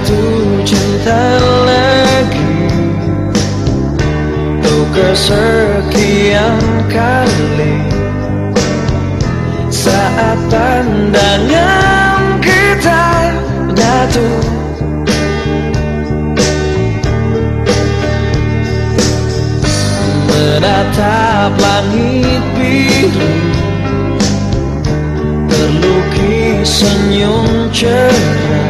jatuh cinta lagi. Tuh kesekian kali. Saat pandangan kita jatuh. Menatap langit biru. Terlukis senyum cerah.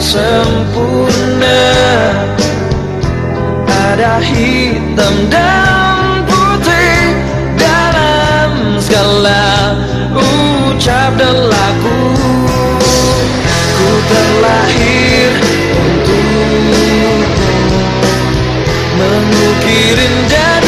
sempurna. Ada hitam dan putih Dalam segala ucap dan laku Ku terlahir untuk Mengukir indah